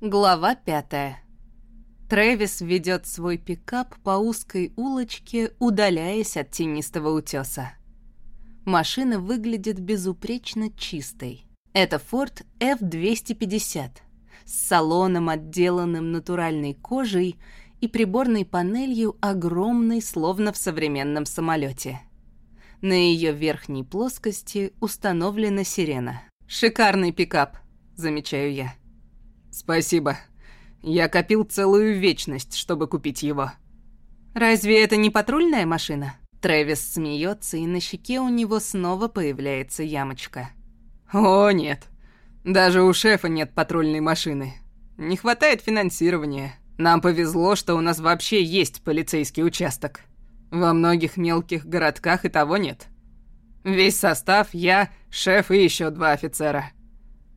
Глава пятая. Трэвис ведет свой пикап по узкой улочке, удаляясь от тенистого утеса. Машина выглядит безупречно чистой. Это Ford F-250 с салоном, отделанным натуральной кожей и приборной панелью огромной, словно в современном самолете. На ее верхней плоскости установлена сирена. «Шикарный пикап», — замечаю я. «Спасибо. Я копил целую вечность, чтобы купить его». «Разве это не патрульная машина?» Трэвис смеется, и на щеке у него снова появляется ямочка. «О, нет. Даже у шефа нет патрульной машины. Не хватает финансирования. Нам повезло, что у нас вообще есть полицейский участок. Во многих мелких городках и того нет. Весь состав, я, шеф и еще два офицера.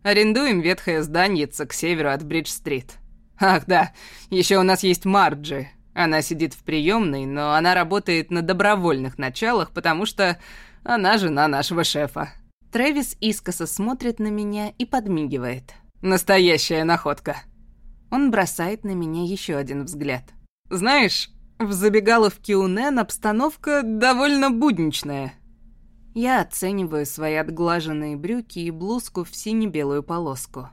Арендуем ветхое зданиеце к северу от Бридж-стрит. Ах да, еще у нас есть Марджи. Она сидит в приемной, но она работает на добровольных началах, потому что она жена нашего шефа. Трэвис искоса смотрит на меня и подмигивает. Настоящая находка. Он бросает на меня еще один взгляд. Знаешь, в забегаловке у Нэн обстановка довольно будничная. Я оцениваю свои отглаженные брюки и блузку в сине-белую полоску.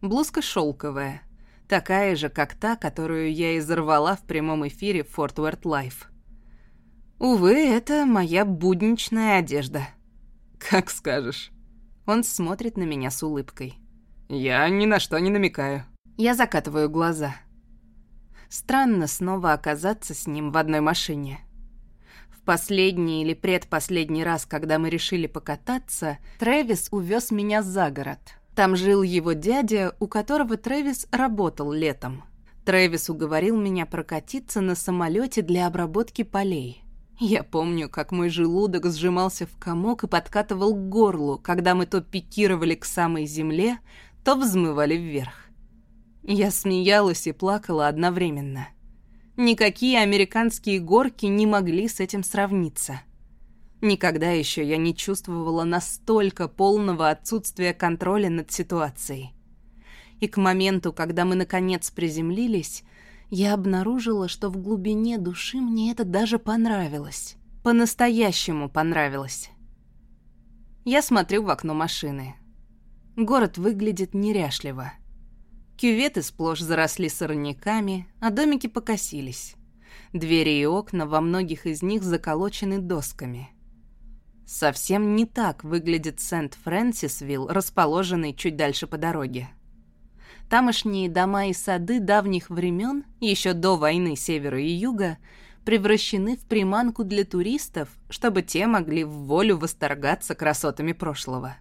Блузка шелковая, такая же, как та, которую я изорвала в прямом эфире Fort Worth Life. Увы, это моя будничная одежда. Как скажешь. Он смотрит на меня с улыбкой. Я ни на что не намекаю. Я закатываю глаза. Странно снова оказаться с ним в одной машине. Последний или предпоследний раз, когда мы решили покататься, Трэвис увез меня за город. Там жил его дядя, у которого Трэвис работал летом. Трэвис уговорил меня прокатиться на самолете для обработки полей. Я помню, как мой желудок сжимался в комок и подкатывал к горлу, когда мы то пикировали к самой земле, то взмывали вверх. Я смеялась и плакала одновременно. Никакие американские горки не могли с этим сравниться. Никогда еще я не чувствовала настолько полного отсутствия контроля над ситуацией. И к моменту, когда мы наконец приземлились, я обнаружила, что в глубине души мне это даже понравилось. По-настоящему понравилось. Я смотрю в окно машины. Город выглядит неряшливо. Кюветы сплошь заросли сорняками, а домики покосились. Двери и окна во многих из них заколочены досками. Совсем не так выглядит Сент-Фрэнсисвилл, расположенный чуть дальше по дороге. Тамошние дома и сады давних времен, еще до войны севера и юга, превращены в приманку для туристов, чтобы те могли в волю восторгаться красотами прошлого.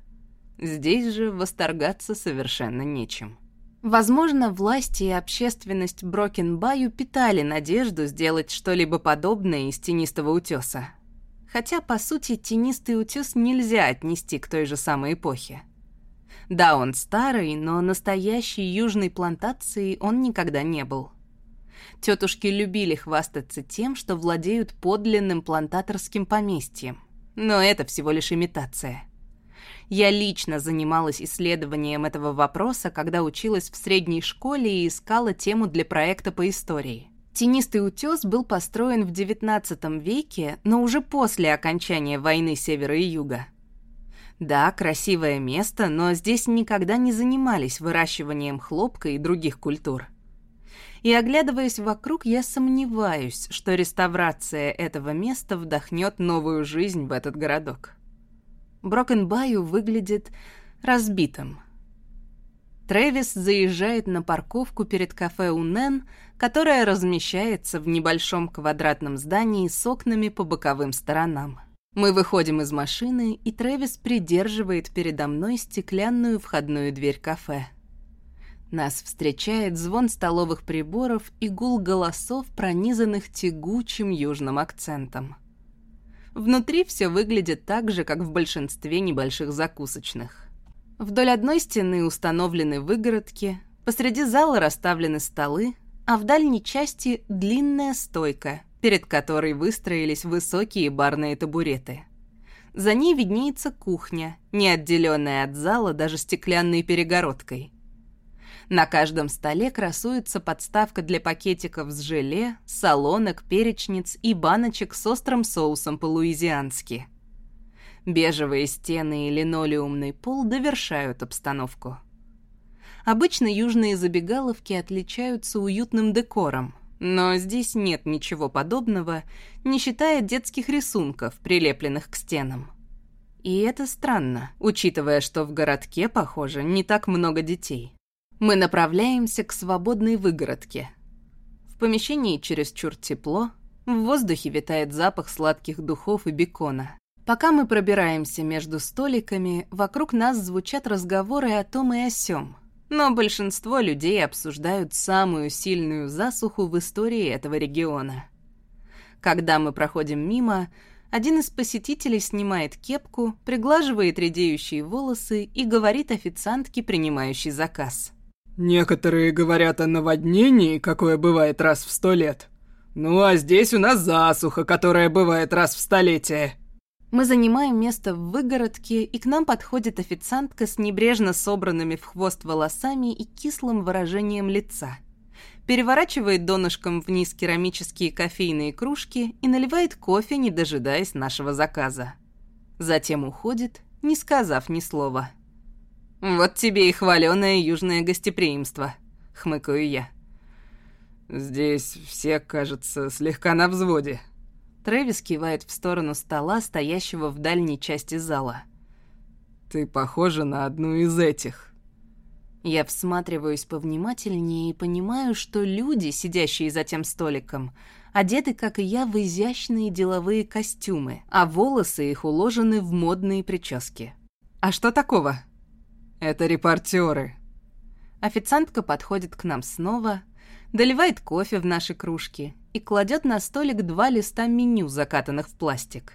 Здесь же восторгаться совершенно нечем. Возможно, власти и общественность Брокенбаю питали надежду сделать что-либо подобное из тенистого утеса. Хотя, по сути, тенистый утес нельзя отнести к той же самой эпохе. Да, он старый, но настоящей южной плантацией он никогда не был. Тетушки любили хвастаться тем, что владеют подлинным плантаторским поместьем. Но это всего лишь имитация. Я лично занималась исследованием этого вопроса, когда училась в средней школе и искала тему для проекта по истории. Тенистый утес был построен в XIX веке, но уже после окончания войны Севера и Юга. Да, красивое место, но здесь никогда не занимались выращиванием хлопка и других культур. И оглядываясь вокруг, я сомневаюсь, что реставрация этого места вдохнет новую жизнь в этот городок. Брокенбаю выглядит разбитым. Трэвис заезжает на парковку перед кафе «Унен», которое размещается в небольшом квадратном здании с окнами по боковым сторонам. Мы выходим из машины, и Трэвис придерживает передо мной стеклянную входную дверь кафе. Нас встречает звон столовых приборов и гул голосов, пронизанных тягучим южным акцентом. Внутри все выглядит так же, как в большинстве небольших закусочных. Вдоль одной стены установлены выгородки, посреди зала расставлены столы, а в дальней части длинная стойка, перед которой выстроились высокие барные табуреты. За ней виднеется кухня, не отделенная от зала даже стеклянной перегородкой. На каждом столе красуется подставка для пакетиков с желе, солонок, перечниц и баночек с острым соусом по-луизиански. Бежевые стены и линолеумный пол довершают обстановку. Обычно южные забегаловки отличаются уютным декором, но здесь нет ничего подобного, не считая детских рисунков, прилепленных к стенам. И это странно, учитывая, что в городке, похоже, не так много детей. Мы направляемся к свободной выгородке. В помещении чересчур тепло, в воздухе витает запах сладких духов и бекона. Пока мы пробираемся между столиками, вокруг нас звучат разговоры о том и о сём. Но большинство людей обсуждают самую сильную засуху в истории этого региона. Когда мы проходим мимо, один из посетителей снимает кепку, приглаживает редеющие волосы и говорит официантке, принимающей заказ. Некоторые говорят о наводнении, какое бывает раз в сто лет. Ну а здесь у нас засуха, которая бывает раз в столетие. Мы занимаем место в выгородке, и к нам подходит официантка с небрежно собранными в хвост волосами и кислым выражением лица. Переворачивает донышком вниз керамические кофейные кружки и наливает кофе, не дожидаясь нашего заказа. Затем уходит, не сказав ни слова. «Вот тебе и хваленое южное гостеприимство», — хмыкаю я. «Здесь все, кажется, слегка на взводе». Трэвис кивает в сторону стола, стоящего в дальней части зала. «Ты похожа на одну из этих». Я всматриваюсь повнимательнее и понимаю, что люди, сидящие за тем столиком, одеты, как и я, в изящные деловые костюмы, а волосы их уложены в модные прически. «А что такого?» Это репортеры. Официантка подходит к нам снова, доливает кофе в наши кружки и кладет на столик два листа меню, закатанных в пластик.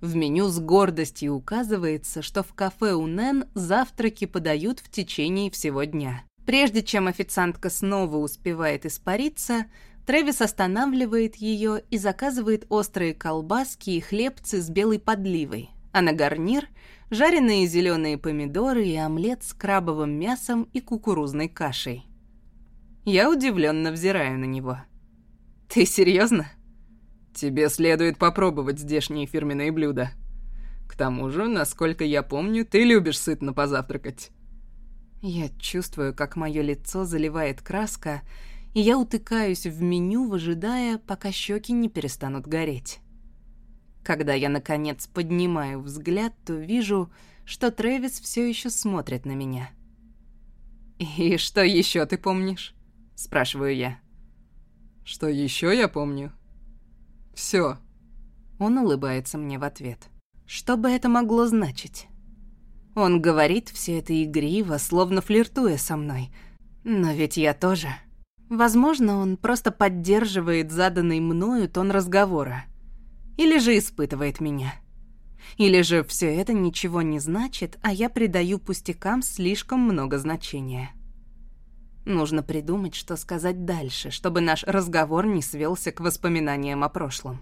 В меню с гордостью указывается, что в кафе у Нэн завтраки подают в течение всего дня. Прежде чем официантка снова успевает испариться, Трэвис останавливает ее и заказывает острые колбаски и хлебцы с белой подливой, а на гарнир жареные зеленые помидоры и омлет с крабовым мясом и кукурузной кашей. Я удивленно взираю на него. «Ты серьезно? «Тебе следует попробовать здешние фирменные блюда. К тому же, насколько я помню, ты любишь сытно позавтракать». Я чувствую, как мое лицо заливает краска, и я утыкаюсь в меню, выжидая, пока щеки не перестанут гореть. Когда я, наконец, поднимаю взгляд, то вижу, что Трэвис все еще смотрит на меня. «И что еще ты помнишь?» — спрашиваю я. «Что еще я помню?» «Все». Он улыбается мне в ответ. Что бы это могло значить? Он говорит все это игриво, словно флиртуя со мной. Но ведь я тоже. Возможно, он просто поддерживает заданный мною тон разговора. Или же испытывает меня. Или же все это ничего не значит, а я придаю пустякам слишком много значения. Нужно придумать, что сказать дальше, чтобы наш разговор не свелся к воспоминаниям о прошлом.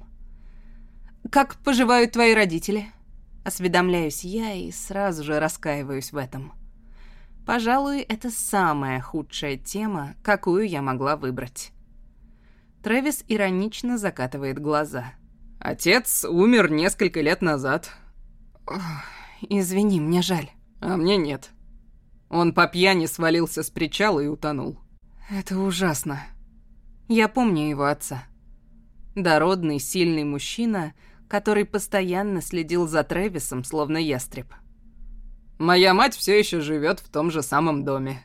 «Как поживают твои родители?» Осведомляюсь я и сразу же раскаиваюсь в этом. Пожалуй, это самая худшая тема, какую я могла выбрать. Трэвис иронично закатывает глаза. Отец умер несколько лет назад. Ох, извини, мне жаль. А мне нет. Он по пьяни свалился с причала и утонул. Это ужасно. Я помню его отца. Дородный, сильный мужчина, который постоянно следил за Трэвисом, словно ястреб. Моя мать все еще живет в том же самом доме.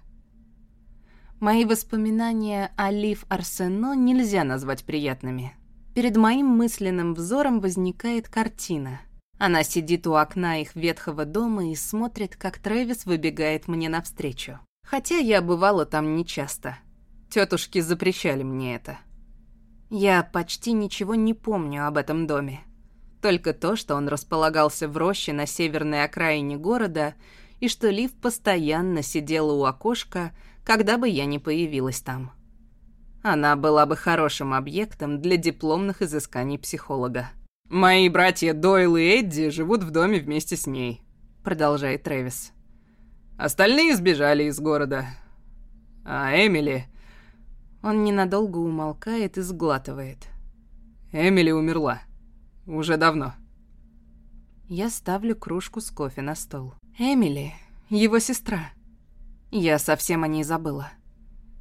Мои воспоминания о Лив Арсено нельзя назвать приятными. Перед моим мысленным взором возникает картина. Она сидит у окна их ветхого дома и смотрит, как Трэвис выбегает мне навстречу. Хотя я бывала там нечасто. Тетушки запрещали мне это. Я почти ничего не помню об этом доме. Только то, что он располагался в роще на северной окраине города, и что Лив постоянно сидела у окошка, когда бы я не появилась там. Она была бы хорошим объектом для дипломных изысканий психолога. «Мои братья Дойл и Эдди живут в доме вместе с ней», — продолжает Трэвис. «Остальные сбежали из города. А Эмили...» Он ненадолго умолкает и сглатывает. «Эмили умерла. Уже давно». Я ставлю кружку с кофе на стол. Эмили, его сестра. Я совсем о ней забыла.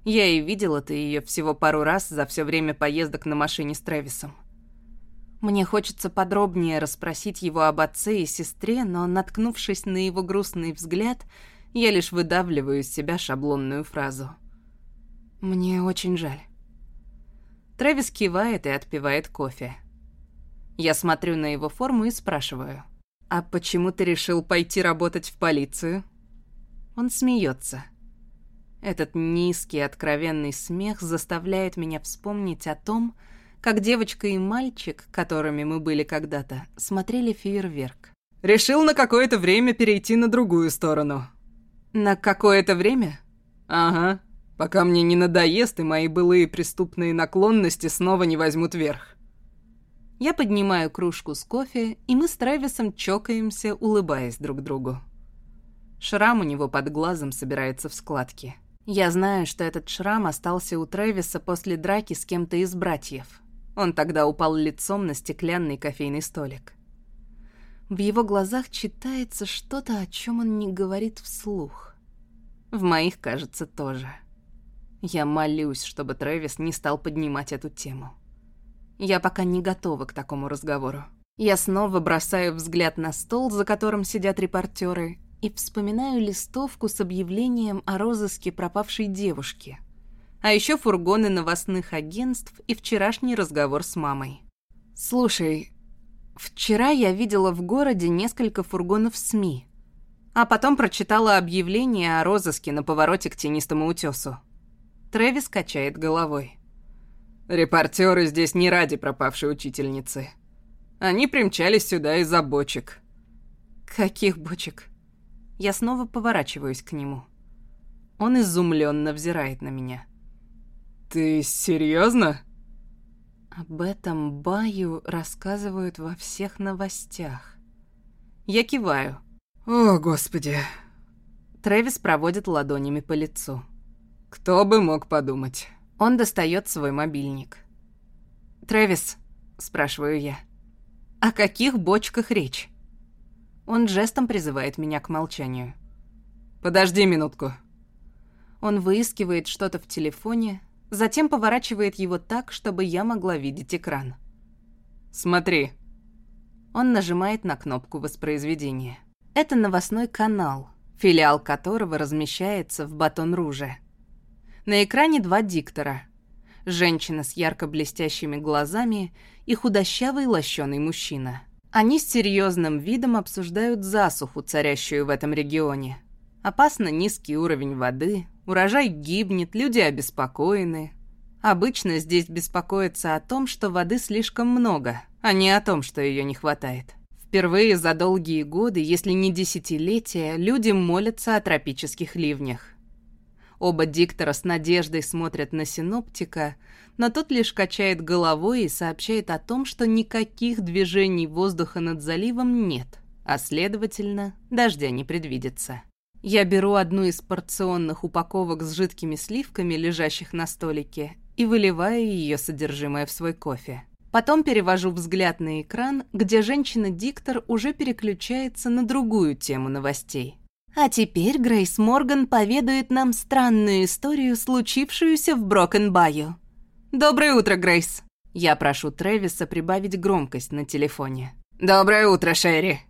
Я и видела-то ее всего пару раз за все время поездок на машине с Трэвисом. Мне хочется подробнее расспросить его об отце и сестре, но, наткнувшись на его грустный взгляд, я лишь выдавливаю из себя шаблонную фразу. «Мне очень жаль». Трэвис кивает и отпивает кофе. Я смотрю на его форму и спрашиваю. «А почему ты решил пойти работать в полицию?» Он смеется. Этот низкий, откровенный смех заставляет меня вспомнить о том, как девочка и мальчик, которыми мы были когда-то, смотрели фейерверк. «Решил на какое-то время перейти на другую сторону». «На какое-то время?» «Ага. Пока мне не надоест, и мои былые преступные наклонности снова не возьмут верх». Я поднимаю кружку с кофе, и мы с Трэвисом чокаемся, улыбаясь друг другу. Шрам у него под глазом собирается в складки. Я знаю, что этот шрам остался у Трэвиса после драки с кем-то из братьев. Он тогда упал лицом на стеклянный кофейный столик. В его глазах читается что-то, о чем он не говорит вслух. В моих, кажется, тоже. Я молюсь, чтобы Трэвис не стал поднимать эту тему. Я пока не готова к такому разговору. Я снова бросаю взгляд на стол, за которым сидят репортеры, и вспоминаю листовку с объявлением о розыске пропавшей девушки — а еще фургоны новостных агентств и вчерашний разговор с мамой. «Слушай, вчера я видела в городе несколько фургонов СМИ, а потом прочитала объявление о розыске на повороте к тенистому утесу. Трэвис качает головой. «Репортеры здесь не ради пропавшей учительницы. Они примчались сюда из-за бочек». «Каких бочек?» Я снова поворачиваюсь к нему. Он изумленно взирает на меня. «Ты серьезно? Об этом Баю рассказывают во всех новостях. Я киваю. «О, Господи!» Трэвис проводит ладонями по лицу. «Кто бы мог подумать?» Он достает свой мобильник. «Трэвис», — спрашиваю я, — «о каких бочках речь?» Он жестом призывает меня к молчанию. «Подожди минутку». Он выискивает что-то в телефоне, затем поворачивает его так, чтобы я могла видеть экран. «Смотри». Он нажимает на кнопку воспроизведения. Это новостной канал, филиал которого размещается в Батон-Руже. На экране два диктора. Женщина с ярко блестящими глазами и худощавый лощеный мужчина. Они с серьезным видом обсуждают засуху, царящую в этом регионе. Опасно низкий уровень воды, Урожай гибнет, люди обеспокоены. Обычно здесь беспокоятся о том, что воды слишком много, а не о том, что ее не хватает. Впервые за долгие годы, если не десятилетия, люди молятся о тропических ливнях. Оба диктора с надеждой смотрят на синоптика, но тот лишь качает головой и сообщает о том, что никаких движений воздуха над заливом нет, а следовательно, дождя не предвидится. Я беру одну из порционных упаковок с жидкими сливками, лежащих на столике, и выливаю ее содержимое в свой кофе. Потом перевожу взгляд на экран, где женщина-диктор уже переключается на другую тему новостей. А теперь Грейс Морган поведает нам странную историю, случившуюся в Брокенбаю. «Доброе утро, Грейс!» Я прошу Трэвиса прибавить громкость на телефоне. «Доброе утро, Шерри!»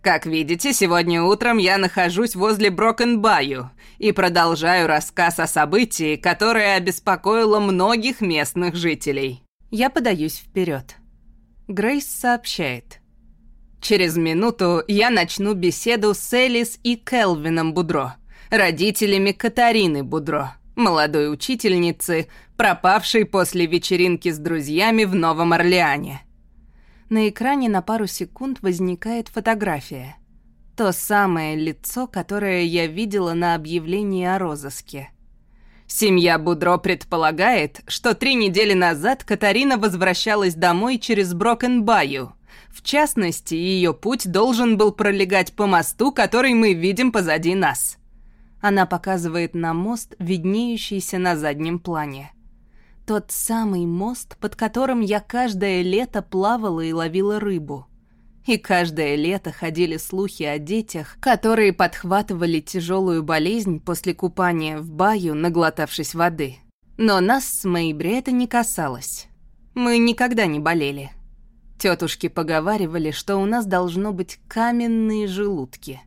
Как видите, сегодня утром я нахожусь возле Брокенбаю и продолжаю рассказ о событии, которое обеспокоило многих местных жителей. Я подаюсь вперед. Грейс сообщает. Через минуту я начну беседу с Элис и Келвином Будро, родителями Катарины Будро, молодой учительницы, пропавшей после вечеринки с друзьями в Новом Орлеане. На экране на пару секунд возникает фотография. То самое лицо, которое я видела на объявлении о розыске. Семья Будро предполагает, что три недели назад Катарина возвращалась домой через Брокенбаю. В частности, ее путь должен был пролегать по мосту, который мы видим позади нас. Она показывает на мост, виднеющийся на заднем плане. Тот самый мост, под которым я каждое лето плавала и ловила рыбу. И каждое лето ходили слухи о детях, которые подхватывали тяжелую болезнь после купания в баю, наглотавшись воды. Но нас с Мэйбри это не касалось. Мы никогда не болели. Тетушки поговаривали, что у нас должно быть каменные желудки.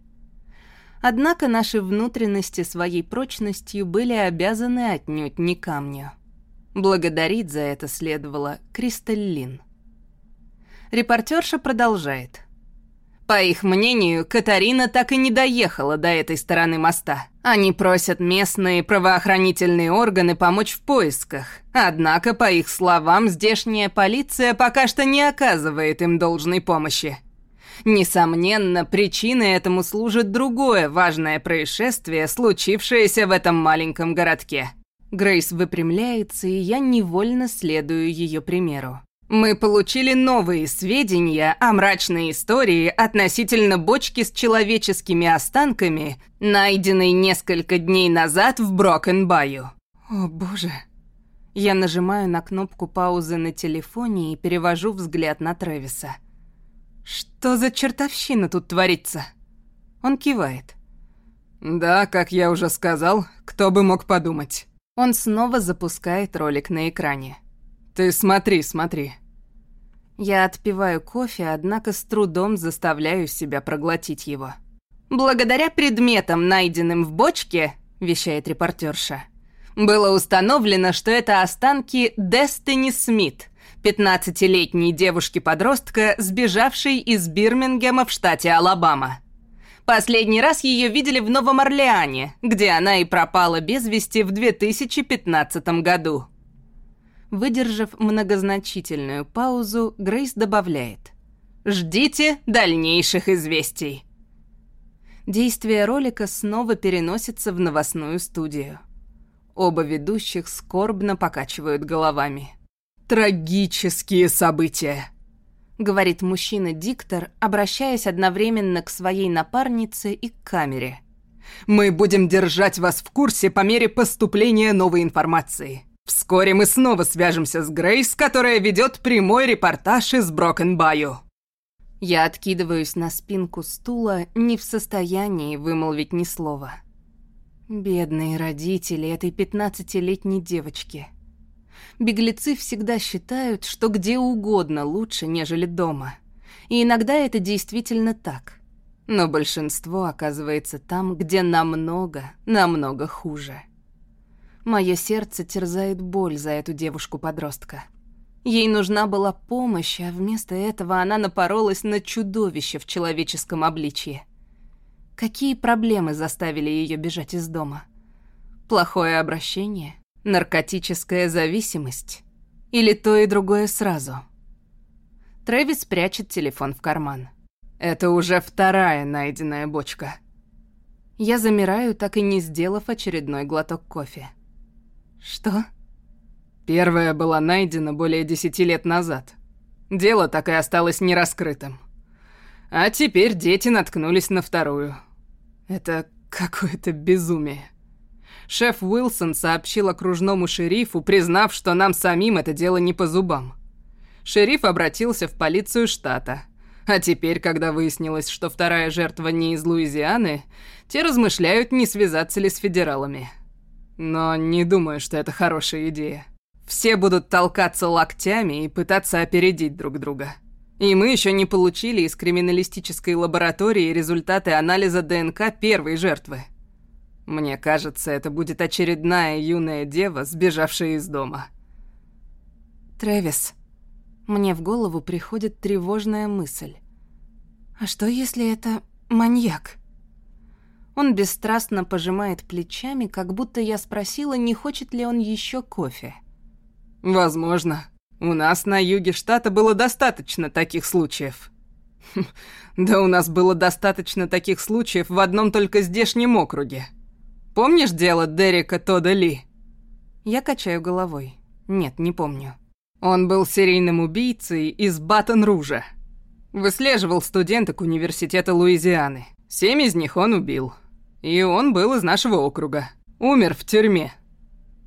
Однако наши внутренности своей прочностью были обязаны отнюдь не камню. Благодарить за это следовало Кристаллин. Репортерша продолжает. По их мнению, Катарина так и не доехала до этой стороны моста. Они просят местные правоохранительные органы помочь в поисках. Однако, по их словам, здешняя полиция пока что не оказывает им должной помощи. Несомненно, причиной этому служит другое важное происшествие, случившееся в этом маленьком городке – Грейс выпрямляется, и я невольно следую ее примеру. Мы получили новые сведения о мрачной истории относительно бочки с человеческими останками, найденной несколько дней назад в Брокенбаю. О боже. Я нажимаю на кнопку паузы на телефоне и перевожу взгляд на Трэвиса. Что за чертовщина тут творится? Он кивает. Да, как я уже сказал, кто бы мог подумать. Он снова запускает ролик на экране. «Ты смотри, смотри». Я отпиваю кофе, однако с трудом заставляю себя проглотить его. «Благодаря предметам, найденным в бочке», — вещает репортерша, «было установлено, что это останки Дестини Смит, 15-летней девушки-подростка, сбежавшей из Бирмингема в штате Алабама. Последний раз ее видели в Новом Орлеане, где она и пропала без вести в 2015 году. Выдержав многозначительную паузу, Грейс добавляет. «Ждите дальнейших известий». Действие ролика снова переносится в новостную студию. Оба ведущих скорбно покачивают головами. «Трагические события», говорит мужчина-диктор, обращаясь одновременно к своей напарнице и к камере. «Мы будем держать вас в курсе по мере поступления новой информации. Вскоре мы снова свяжемся с Грейс, которая ведет прямой репортаж из Брокенбаю». Я откидываюсь на спинку стула, не в состоянии вымолвить ни слова. Бедные родители этой пятнадцатилетней девочки – Беглецы всегда считают, что где угодно лучше, нежели дома. И иногда это действительно так. Но большинство оказывается там, где намного, намного хуже. Мое сердце терзает боль за эту девушку-подростка. Ей нужна была помощь, а вместо этого она напоролась на чудовище в человеческом обличье. Какие проблемы заставили ее бежать из дома? Плохое обращение? Наркотическая зависимость? Или то и другое сразу? Трэвис прячет телефон в карман. Это уже вторая найденная бочка. Я замираю, так и не сделав очередной глоток кофе. Что? Первая была найдена более десяти лет назад. Дело так и осталось нераскрытым. А теперь дети наткнулись на вторую. Это какое-то безумие. Шеф Уилсон сообщил окружному шерифу, признав, что нам самим это дело не по зубам. Шериф обратился в полицию штата. А теперь, когда выяснилось, что вторая жертва не из Луизианы, те размышляют, не связаться ли с федералами. Но не думаю, что это хорошая идея. Все будут толкаться локтями и пытаться опередить друг друга. И мы еще не получили из криминалистической лаборатории результаты анализа ДНК первой жертвы. Мне кажется, это будет очередная юная дева, сбежавшая из дома. Трэвис, мне в голову приходит тревожная мысль. А что, если это маньяк? Он бесстрастно пожимает плечами, как будто я спросила, не хочет ли он еще кофе. Возможно. У нас на юге штата было достаточно таких случаев. Да у нас было достаточно таких случаев в одном только здешнем округе. Помнишь дело Дерека Тода Ли?» Я качаю головой. Нет, не помню. Он был серийным убийцей из Батон-Ружа. Выслеживал студенток университета Луизианы. Семь из них он убил. И он был из нашего округа. Умер в тюрьме.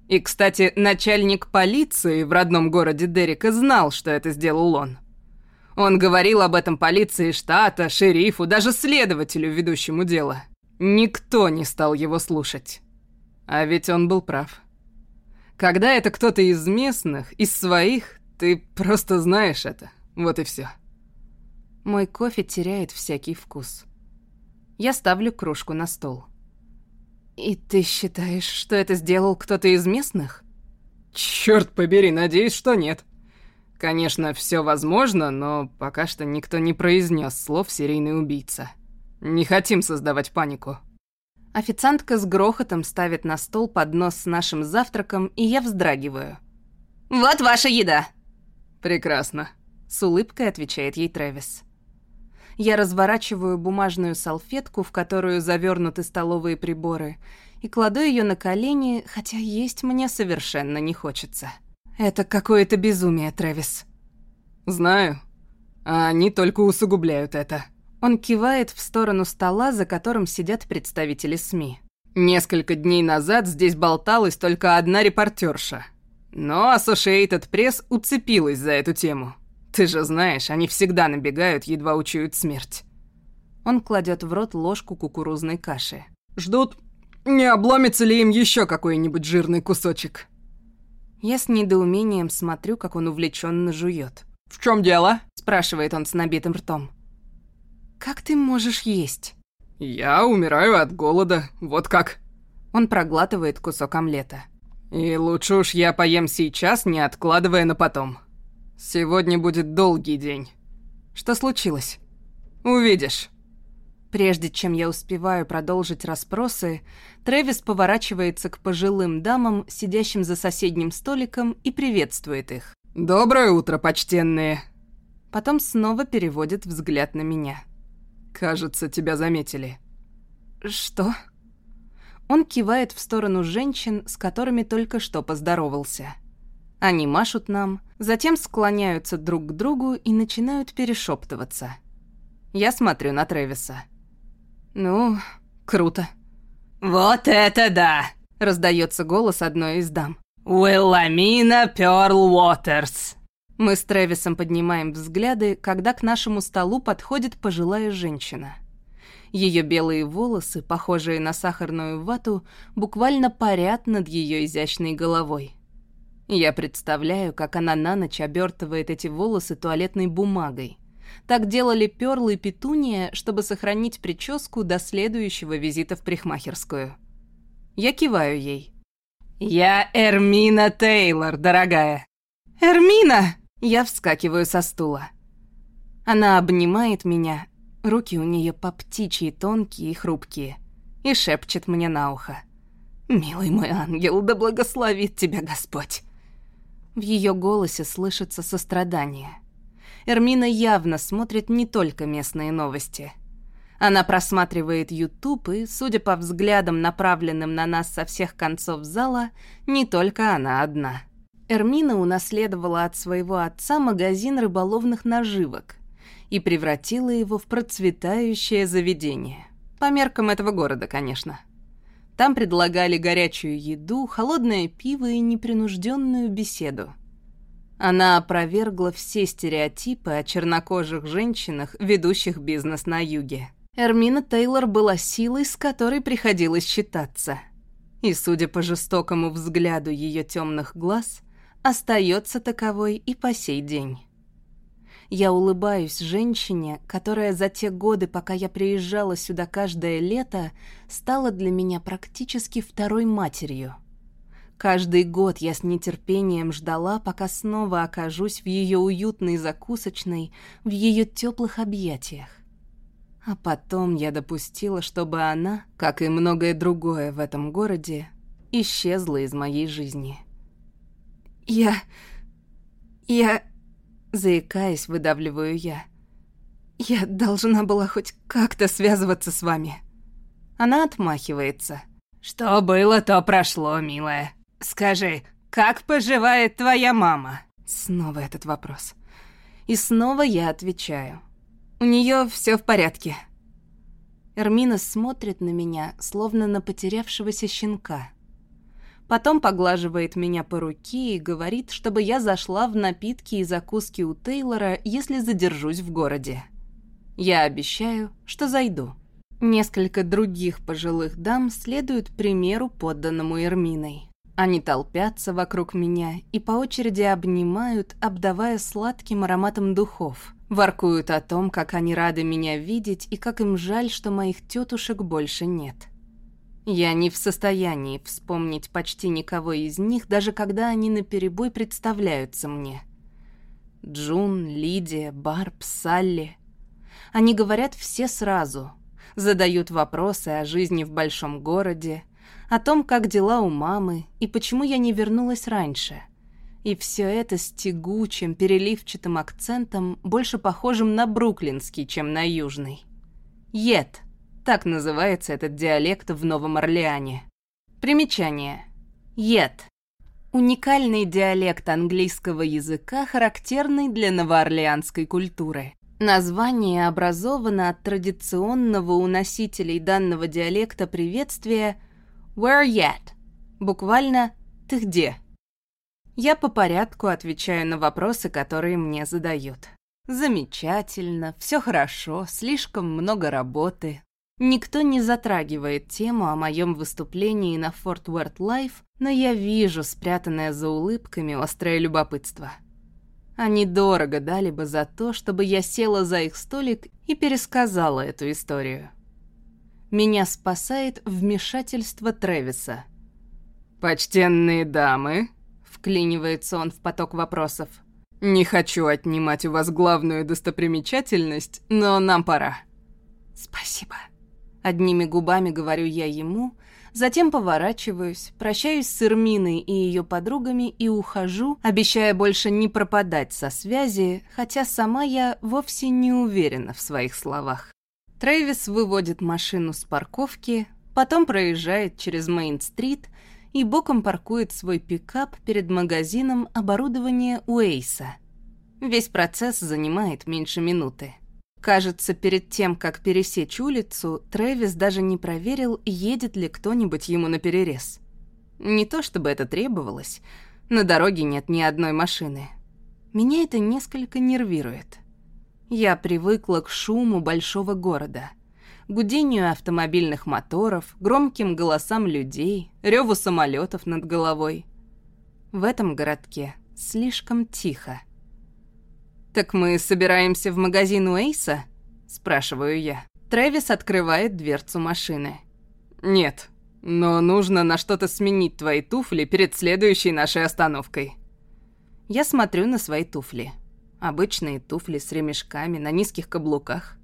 И, кстати, начальник полиции в родном городе Дерека знал, что это сделал он. Он говорил об этом полиции штата, шерифу, даже следователю, ведущему дело. Никто не стал его слушать. А ведь он был прав. Когда это кто-то из местных, из своих, ты просто знаешь это. Вот и все. Мой кофе теряет всякий вкус. Я ставлю кружку на стол. «И ты считаешь, что это сделал кто-то из местных?» Черт побери, надеюсь, что нет. Конечно, все возможно, но пока что никто не произнес слов «серийный убийца». Не хотим создавать панику. Официантка с грохотом ставит на стол поднос с нашим завтраком, и я вздрагиваю. «Вот ваша еда!» «Прекрасно», — с улыбкой отвечает ей Трэвис. Я разворачиваю бумажную салфетку, в которую завернуты столовые приборы, и кладу ее на колени, хотя есть мне совершенно не хочется. Это какое-то безумие, Трэвис. Знаю. А они только усугубляют это. Он кивает в сторону стола, за которым сидят представители СМИ. Несколько дней назад здесь болталась только одна репортерша. Но Associated Press уцепилась за эту тему. Ты же знаешь, они всегда набегают, едва учуют смерть. Он кладет в рот ложку кукурузной каши. Ждут, не обломится ли им еще какой-нибудь жирный кусочек. Я с недоумением смотрю, как он увлеченно жует. «В чем дело?» – спрашивает он с набитым ртом. «Как ты можешь есть?» «Я умираю от голода, вот как». Он проглатывает кусок омлета. «И лучше уж я поем сейчас, не откладывая на потом». Сегодня будет долгий день. Что случилось? Увидишь. Прежде чем я успеваю продолжить расспросы, Трэвис поворачивается к пожилым дамам, сидящим за соседним столиком, и приветствует их. «Доброе утро, почтенные!» Потом снова переводит взгляд на меня. «Кажется, тебя заметили». «Что?» Он кивает в сторону женщин, с которыми только что поздоровался. Они машут нам, затем склоняются друг к другу и начинают перешептываться. Я смотрю на Трэвиса. «Ну, круто». «Вот это да!» — раздается голос одной из дам. «Уилламина Пёрл Уотерс!» Мы с Трэвисом поднимаем взгляды, когда к нашему столу подходит пожилая женщина. Ее белые волосы, похожие на сахарную вату, буквально парят над ее изящной головой. Я представляю, как она на ночь обертывает эти волосы туалетной бумагой. Так делали Пёрл и Петуния, чтобы сохранить прическу до следующего визита в парикмахерскую. Я киваю ей. «Я Эрмина Тейлор, дорогая». «Эрмина!» Я вскакиваю со стула. Она обнимает меня, руки у нее по птичьи тонкие и хрупкие, и шепчет мне на ухо. «Милый мой ангел, да благословит тебя Господь!» В ее голосе слышится сострадание. Эрмина явно смотрит не только местные новости. Она просматривает YouTube и, судя по взглядам, направленным на нас со всех концов зала, не только она одна. Эрмина унаследовала от своего отца магазин рыболовных наживок и превратила его в процветающее заведение. По меркам этого города, конечно. Там предлагали горячую еду, холодное пиво и непринужденную беседу. Она опровергла все стереотипы о чернокожих женщинах, ведущих бизнес на юге. Эрмина Тейлор была силой, с которой приходилось считаться. И, судя по жестокому взгляду ее темных глаз, остается таковой и по сей день. Я улыбаюсь женщине, которая за те годы, пока я приезжала сюда каждое лето, стала для меня практически второй матерью. Каждый год я с нетерпением ждала, пока снова окажусь в ее уютной закусочной, в ее теплых объятиях. А потом я допустила, чтобы она, как и многое другое в этом городе, исчезла из моей жизни. Я... я... Заикаясь, выдавливаю я. «Я должна была хоть как-то связываться с вами». Она отмахивается. «Что было, то прошло, милая. Скажи, как поживает твоя мама?» Снова этот вопрос. И снова я отвечаю. У нее все в порядке. Эрмина смотрит на меня, словно на потерявшегося щенка. Потом поглаживает меня по руке и говорит, чтобы я зашла в напитки и закуски у Тейлора, если задержусь в городе. Я обещаю, что зайду. Несколько других пожилых дам следуют примеру, подданному Эрминой. Они толпятся вокруг меня и по очереди обнимают, обдавая сладким ароматом духов. Воркуют о том, как они рады меня видеть и как им жаль, что моих тетушек больше нет. Я не в состоянии вспомнить почти никого из них, даже когда они наперебой представляются мне. Джун, Лидия, Барб, Салли. Они говорят все сразу, задают вопросы о жизни в большом городе, о том, как дела у мамы и почему я не вернулась раньше. И все это с тягучим, переливчатым акцентом, больше похожим на бруклинский, чем на южный. Ед. Так называется этот диалект в Новом Орлеане. Примечание. Ед. Уникальный диалект английского языка, характерный для новоорлеанской культуры. Название образовано от традиционного у носителей данного диалекта приветствия «Where yet?» Буквально «Ты где?». Я по порядку отвечаю на вопросы, которые мне задают. Замечательно, все хорошо, слишком много работы. Никто не затрагивает тему о моем выступлении на Fort Worth Life, но я вижу спрятанное за улыбками острое любопытство. Они дорого дали бы за то, чтобы я села за их столик и пересказала эту историю. Меня спасает вмешательство Трэвиса. «Почтенные дамы», — вклинивается он в поток вопросов, «не хочу отнимать у вас главную достопримечательность, но нам пора». «Спасибо». Одними губами говорю я ему, затем поворачиваюсь, прощаюсь с Ирминой и ее подругами и ухожу, обещая больше не пропадать со связи, хотя сама я вовсе не уверена в своих словах. Трэвис выводит машину с парковки, потом проезжает через Мейн-стрит и боком паркует свой пикап перед магазином оборудования Уэйса. Весь процесс занимает меньше минуты. Кажется, перед тем, как пересечь улицу, Трэвис даже не проверил, едет ли кто-нибудь ему на перерез. Не то чтобы это требовалось, на дороге нет ни одной машины. Меня это несколько нервирует. Я привыкла к шуму большого города, гудению автомобильных моторов, громким голосам людей, реву самолетов над головой. В этом городке слишком тихо. «Так мы собираемся в магазин Уэйса?» – спрашиваю я. Трэвис открывает дверцу машины. «Нет, но нужно на что-то сменить твои туфли перед следующей нашей остановкой». Я смотрю на свои туфли – Обычные туфли с ремешками на низких каблуках.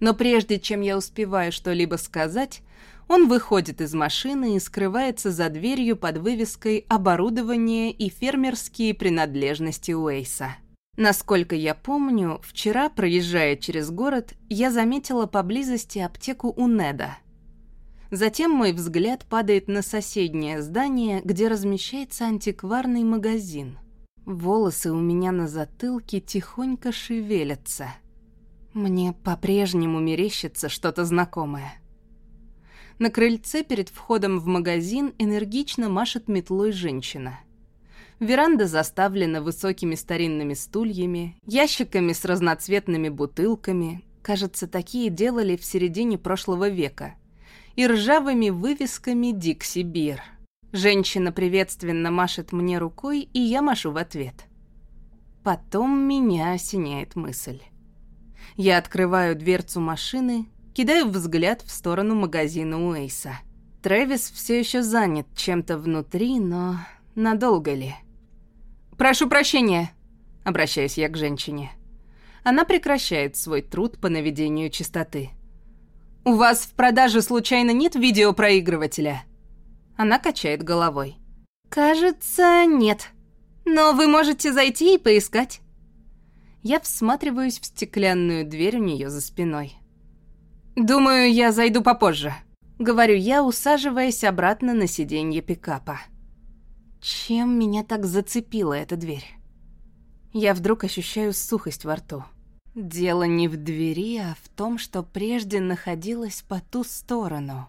Но прежде чем я успеваю что-либо сказать, он выходит из машины и скрывается за дверью под вывеской «Оборудование и фермерские принадлежности Уэйса». Насколько я помню, вчера, проезжая через город, я заметила поблизости аптеку у Неда. Затем мой взгляд падает на соседнее здание, где размещается антикварный магазин – Волосы у меня на затылке тихонько шевелятся. Мне по-прежнему мерещится что-то знакомое. На крыльце перед входом в магазин энергично машет метлой женщина. Веранда заставлена высокими старинными стульями, ящиками с разноцветными бутылками, кажется, такие делали в середине прошлого века, и ржавыми вывесками «Дикси Бир». Женщина приветственно машет мне рукой, и я машу в ответ. Потом меня осеняет мысль. Я открываю дверцу машины, кидаю взгляд в сторону магазина Уэйса. Трэвис все еще занят чем-то внутри, но надолго ли? «Прошу прощения», — обращаюсь я к женщине. Она прекращает свой труд по наведению чистоты. «У вас в продаже случайно нет видеопроигрывателя?» Она качает головой. «Кажется, нет. Но вы можете зайти и поискать». Я всматриваюсь в стеклянную дверь у нее за спиной. «Думаю, я зайду попозже», — говорю я, усаживаясь обратно на сиденье пикапа. Чем меня так зацепила эта дверь? Я вдруг ощущаю сухость во рту. Дело не в двери, а в том, что прежде находилась по ту сторону.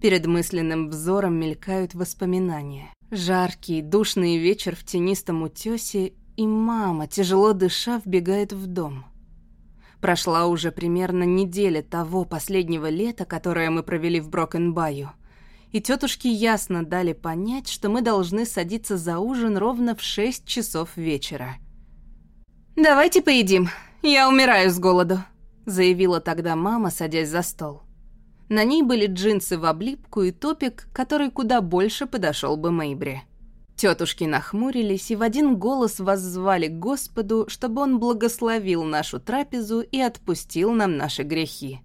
Перед мысленным взором мелькают воспоминания. Жаркий, душный вечер в тенистом утёсе, и мама, тяжело дыша, вбегает в дом. Прошла уже примерно неделя того последнего лета, которое мы провели в Брокенбаю. И тетушки ясно дали понять, что мы должны садиться за ужин ровно в шесть часов вечера. «Давайте поедим, я умираю с голоду», — заявила тогда мама, садясь за стол. На ней были джинсы в облипку и топик, который куда больше подошел бы Мэйбри. Тетушки нахмурились и в один голос воззвали к Господу, чтобы он благословил нашу трапезу и отпустил нам наши грехи.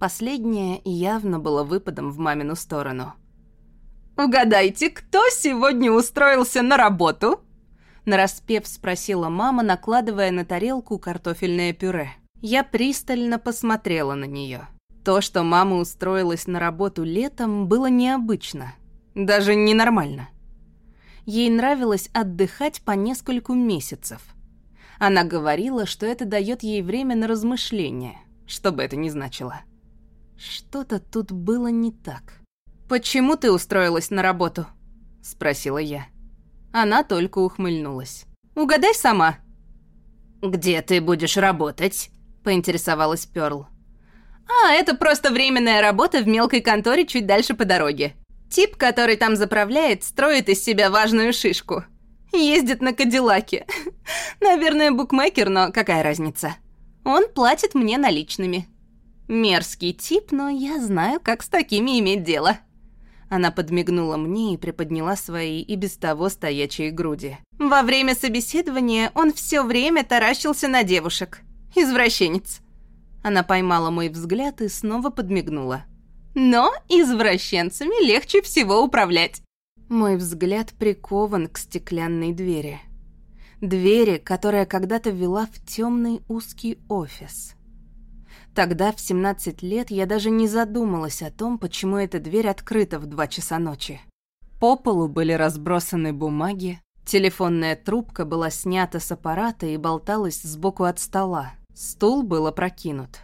Последнее явно было выпадом в мамину сторону. «Угадайте, кто сегодня устроился на работу?» Нараспев спросила мама, накладывая на тарелку картофельное пюре. Я пристально посмотрела на нее. То, что мама устроилась на работу летом, было необычно. Даже ненормально. Ей нравилось отдыхать по нескольку месяцев. Она говорила, что это дает ей время на размышления, что бы это ни значило. Что-то тут было не так. «Почему ты устроилась на работу?» — спросила я. Она только ухмыльнулась. «Угадай сама». «Где ты будешь работать?» — поинтересовалась Пёрл. «А, это просто временная работа в мелкой конторе чуть дальше по дороге. Тип, который там заправляет, строит из себя важную шишку. Ездит на Кадиллаке. Наверное, букмекер, но какая разница? Он платит мне наличными. Мерзкий тип, но я знаю, как с такими иметь дело». Она подмигнула мне и приподняла свои и без того стоячие груди. Во время собеседования он все время таращился на девушек. Извращенец. Она поймала мой взгляд и снова подмигнула. Но извращенцами легче всего управлять. Мой взгляд прикован к стеклянной двери. Двери, которая когда-то вела в темный узкий офис. Тогда, в 17 лет, я даже не задумалась о том, почему эта дверь открыта в 2 часа ночи. По полу были разбросаны бумаги, телефонная трубка была снята с аппарата и болталась сбоку от стола. Стул был опрокинут.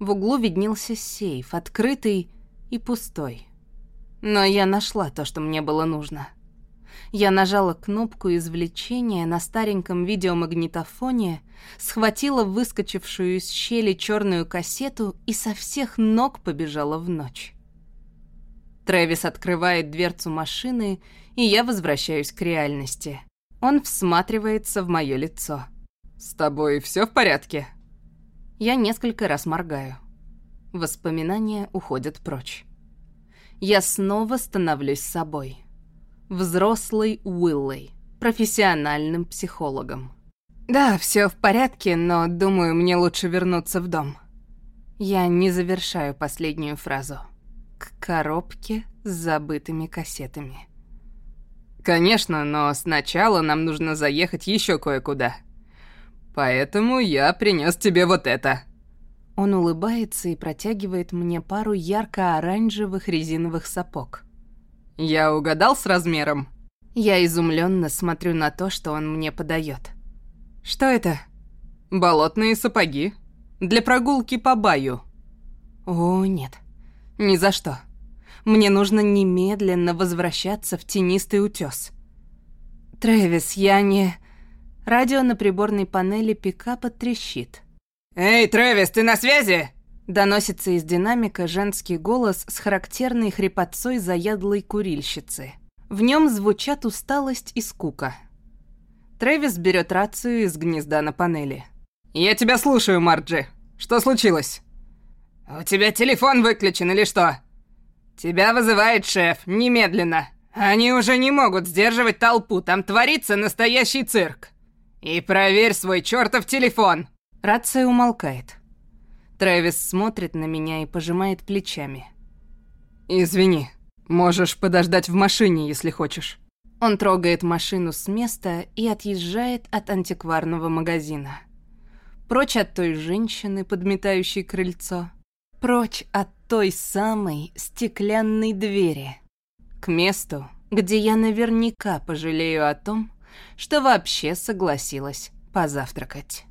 В углу виднелся сейф, открытый и пустой. Но я нашла то, что мне было нужно. Я нажала кнопку извлечения на стареньком видеомагнитофоне, схватила выскочившую из щели черную кассету и со всех ног побежала в ночь. Трэвис открывает дверцу машины, и я возвращаюсь к реальности. Он всматривается в мое лицо. «С тобой все в порядке?» Я несколько раз моргаю. Воспоминания уходят прочь. Я снова становлюсь собой. Взрослой Уиллой, профессиональным психологом. Да, все в порядке, но думаю, мне лучше вернуться в дом. Я не завершаю последнюю фразу. К коробке с забытыми кассетами. Конечно, но сначала нам нужно заехать еще кое-куда. Поэтому я принес тебе вот это». Он улыбается и протягивает мне пару ярко-оранжевых резиновых сапог. «Я угадал с размером?» Я изумленно смотрю на то, что он мне подает. «Что это?» «Болотные сапоги. Для прогулки по баю». «О, нет. Ни за что. Мне нужно немедленно возвращаться в тенистый утес. Трэвис, я не...» Радио на приборной панели пикапа трещит. «Эй, Трэвис, ты на связи?» Доносится из динамика женский голос с характерной хрипотцой заядлой курильщицы. В нем звучат усталость и скука. Трэвис берет рацию из гнезда на панели. «Я тебя слушаю, Марджи. Что случилось?» «У тебя телефон выключен или что?» «Тебя вызывает шеф, немедленно. Они уже не могут сдерживать толпу, там творится настоящий цирк». «И проверь свой чертов телефон!» Рация умолкает. Трэвис смотрит на меня и пожимает плечами. «Извини, можешь подождать в машине, если хочешь». Он трогает машину с места и отъезжает от антикварного магазина. Прочь от той женщины, подметающей крыльцо. Прочь от той самой стеклянной двери. К месту, где я наверняка пожалею о том, что вообще согласилась позавтракать.